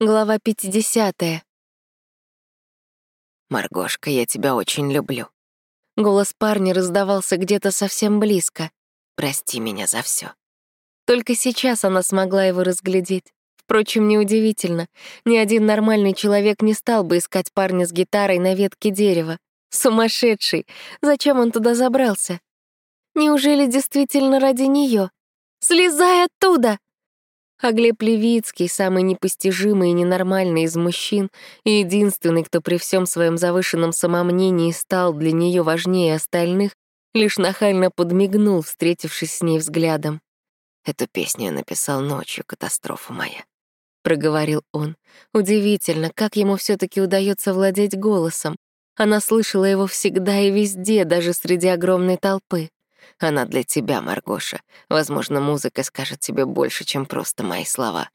Глава 50. «Маргошка, я тебя очень люблю». Голос парня раздавался где-то совсем близко. «Прости меня за все. Только сейчас она смогла его разглядеть. Впрочем, неудивительно. Ни один нормальный человек не стал бы искать парня с гитарой на ветке дерева. Сумасшедший! Зачем он туда забрался? Неужели действительно ради нее? «Слезай оттуда!» А Глеб Левицкий, самый непостижимый и ненормальный из мужчин, и единственный, кто при всем своем завышенном самомнении стал для нее важнее остальных, лишь нахально подмигнул, встретившись с ней взглядом. «Эту песню я написал ночью, катастрофа моя», — проговорил он. Удивительно, как ему все таки удается владеть голосом. Она слышала его всегда и везде, даже среди огромной толпы. Она для тебя, Маргоша. Возможно, музыка скажет тебе больше, чем просто мои слова».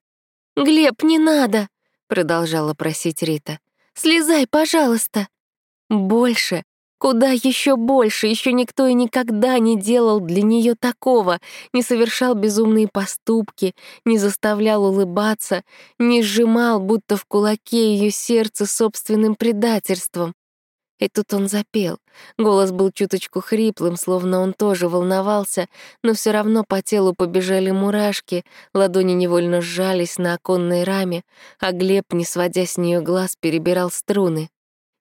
«Глеб, не надо!» — продолжала просить Рита. «Слезай, пожалуйста!» «Больше! Куда еще больше? Еще никто и никогда не делал для нее такого, не совершал безумные поступки, не заставлял улыбаться, не сжимал, будто в кулаке ее сердце собственным предательством. И тут он запел. Голос был чуточку хриплым, словно он тоже волновался, но все равно по телу побежали мурашки, ладони невольно сжались на оконной раме, а Глеб, не сводя с нее глаз, перебирал струны.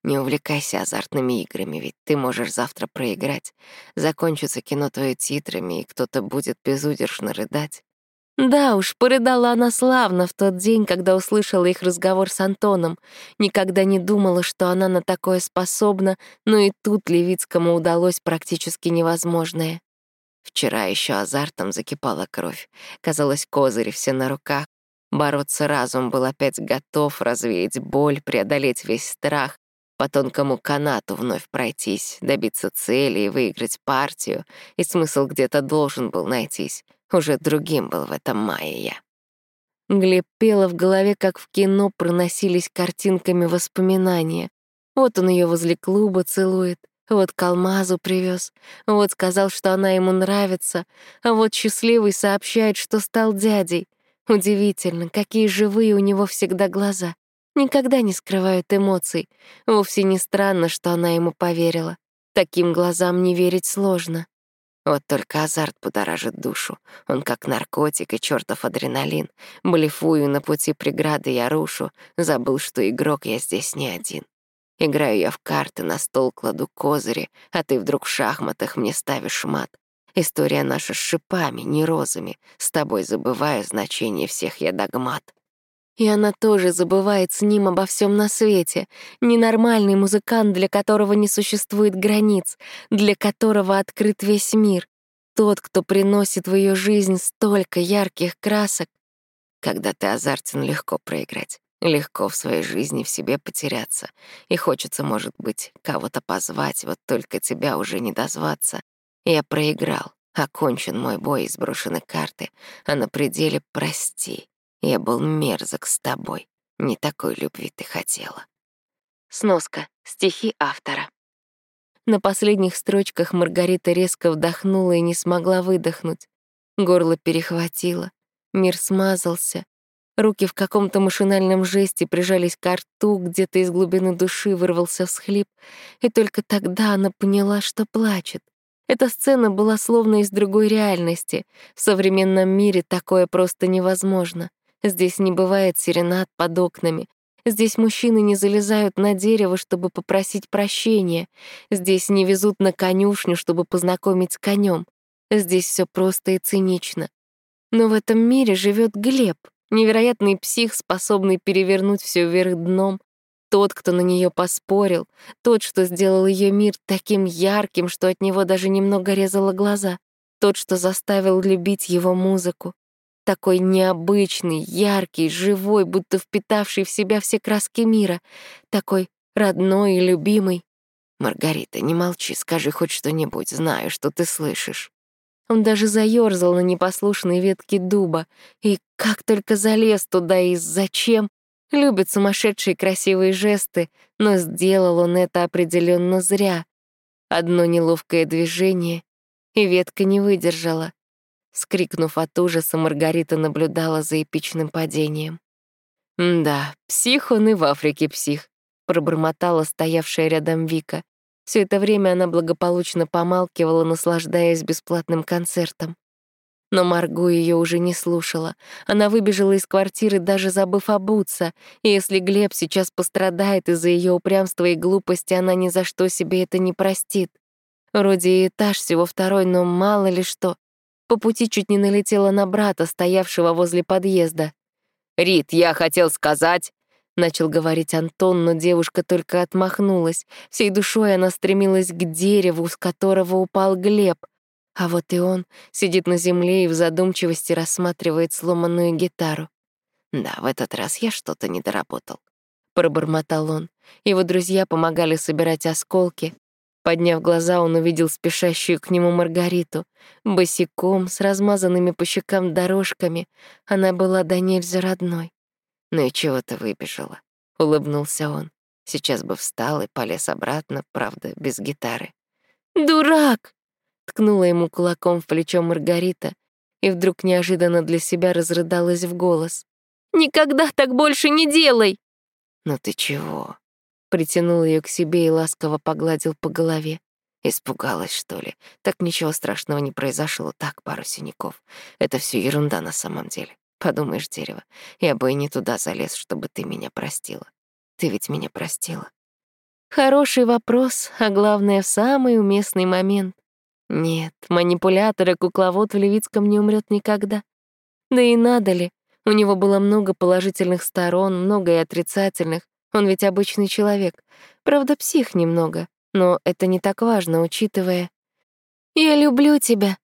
«Не увлекайся азартными играми, ведь ты можешь завтра проиграть. Закончится кино твое титрами, и кто-то будет безудержно рыдать. Да уж, порыдала она славно в тот день, когда услышала их разговор с Антоном. Никогда не думала, что она на такое способна, но и тут Левицкому удалось практически невозможное. Вчера еще азартом закипала кровь. Казалось, козыри все на руках. Бороться разум был опять готов развеять боль, преодолеть весь страх, по тонкому канату вновь пройтись, добиться цели и выиграть партию, и смысл где-то должен был найтись. Уже другим был в этом мае я. Глеб пела в голове, как в кино проносились картинками воспоминания. Вот он ее возле клуба целует, вот к алмазу привез, вот сказал, что она ему нравится, а вот счастливый сообщает, что стал дядей. Удивительно, какие живые у него всегда глаза. Никогда не скрывают эмоций. Вовсе не странно, что она ему поверила. Таким глазам не верить сложно. Вот только азарт будоражит душу. Он как наркотик и чертов адреналин. Блефую на пути преграды я рушу. Забыл, что игрок я здесь не один. Играю я в карты, на стол кладу козыри, а ты вдруг в шахматах мне ставишь мат. История наша с шипами, не розами. С тобой забываю значение всех я догмат. И она тоже забывает с ним обо всем на свете. Ненормальный музыкант, для которого не существует границ, для которого открыт весь мир. Тот, кто приносит в ее жизнь столько ярких красок. Когда ты азартен, легко проиграть. Легко в своей жизни в себе потеряться. И хочется, может быть, кого-то позвать, вот только тебя уже не дозваться. Я проиграл. Окончен мой бой из брошенной карты, а на пределе прости. Я был мерзок с тобой. Не такой любви ты хотела. Сноска. Стихи автора. На последних строчках Маргарита резко вдохнула и не смогла выдохнуть. Горло перехватило. Мир смазался. Руки в каком-то машинальном жесте прижались к рту, где-то из глубины души вырвался всхлип, и только тогда она поняла, что плачет. Эта сцена была словно из другой реальности. В современном мире такое просто невозможно. Здесь не бывает серенад под окнами. Здесь мужчины не залезают на дерево, чтобы попросить прощения. Здесь не везут на конюшню, чтобы познакомить с конем. Здесь все просто и цинично. Но в этом мире живет Глеб, невероятный псих, способный перевернуть все вверх дном, тот, кто на нее поспорил, тот, что сделал ее мир таким ярким, что от него даже немного резало глаза, тот, что заставил любить его музыку, такой необычный, яркий, живой, будто впитавший в себя все краски мира. Такой родной и любимый. «Маргарита, не молчи, скажи хоть что-нибудь, знаю, что ты слышишь». Он даже заёрзал на непослушной ветке дуба. И как только залез туда и зачем? Любит сумасшедшие красивые жесты, но сделал он это определенно зря. Одно неловкое движение, и ветка не выдержала. Скрикнув от ужаса, Маргарита наблюдала за эпичным падением. «Да, псих он и в Африке псих», — пробормотала стоявшая рядом Вика. Все это время она благополучно помалкивала, наслаждаясь бесплатным концертом. Но Марго ее уже не слушала. Она выбежала из квартиры, даже забыв обуться. И если Глеб сейчас пострадает из-за ее упрямства и глупости, она ни за что себе это не простит. Вроде и этаж всего второй, но мало ли что. По пути чуть не налетела на брата, стоявшего возле подъезда. «Рит, я хотел сказать...» — начал говорить Антон, но девушка только отмахнулась. Всей душой она стремилась к дереву, с которого упал Глеб. А вот и он сидит на земле и в задумчивости рассматривает сломанную гитару. «Да, в этот раз я что-то не доработал», — пробормотал он. Его друзья помогали собирать осколки. Подняв глаза, он увидел спешащую к нему Маргариту. Босиком, с размазанными по щекам дорожками. Она была до нельзя родной. «Ну и чего ты выбежала?» — улыбнулся он. Сейчас бы встал и полез обратно, правда, без гитары. «Дурак!» — ткнула ему кулаком в плечо Маргарита и вдруг неожиданно для себя разрыдалась в голос. «Никогда так больше не делай!» «Ну ты чего?» Притянул ее к себе и ласково погладил по голове. Испугалась, что ли? Так ничего страшного не произошло, так, пару синяков. Это все ерунда на самом деле. Подумаешь, дерево, я бы и не туда залез, чтобы ты меня простила. Ты ведь меня простила. Хороший вопрос, а главное, в самый уместный момент. Нет, манипулятор и кукловод в Левицком не умрет никогда. Да и надо ли? У него было много положительных сторон, много и отрицательных. Он ведь обычный человек. Правда, псих немного. Но это не так важно, учитывая... «Я люблю тебя»,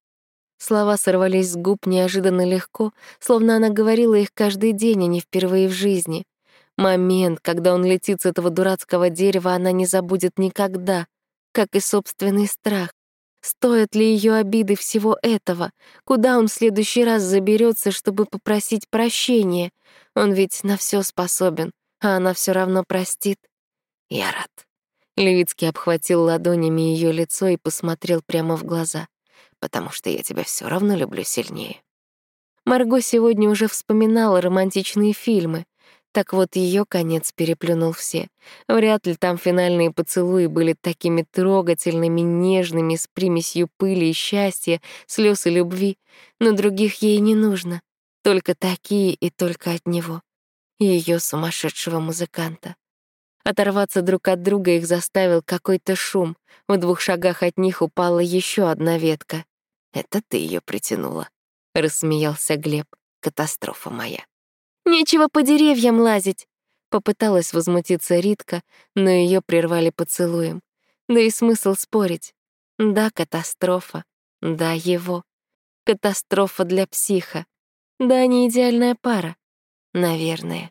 Слова сорвались с губ неожиданно легко, словно она говорила их каждый день, а не впервые в жизни. Момент, когда он летит с этого дурацкого дерева, она не забудет никогда, как и собственный страх. Стоят ли ее обиды всего этого? Куда он в следующий раз заберется, чтобы попросить прощения? Он ведь на все способен, а она все равно простит. Я рад. Левицкий обхватил ладонями ее лицо и посмотрел прямо в глаза потому что я тебя все равно люблю сильнее. Марго сегодня уже вспоминала романтичные фильмы. Так вот, ее конец переплюнул все. Вряд ли там финальные поцелуи были такими трогательными, нежными, с примесью пыли и счастья, слез и любви. Но других ей не нужно. Только такие и только от него. Ее сумасшедшего музыканта. Оторваться друг от друга их заставил какой-то шум. В двух шагах от них упала еще одна ветка. «Это ты ее притянула», — рассмеялся Глеб. «Катастрофа моя». «Нечего по деревьям лазить», — попыталась возмутиться Ритка, но ее прервали поцелуем. Да и смысл спорить. Да, катастрофа. Да, его. Катастрофа для психа. Да, не идеальная пара. Наверное.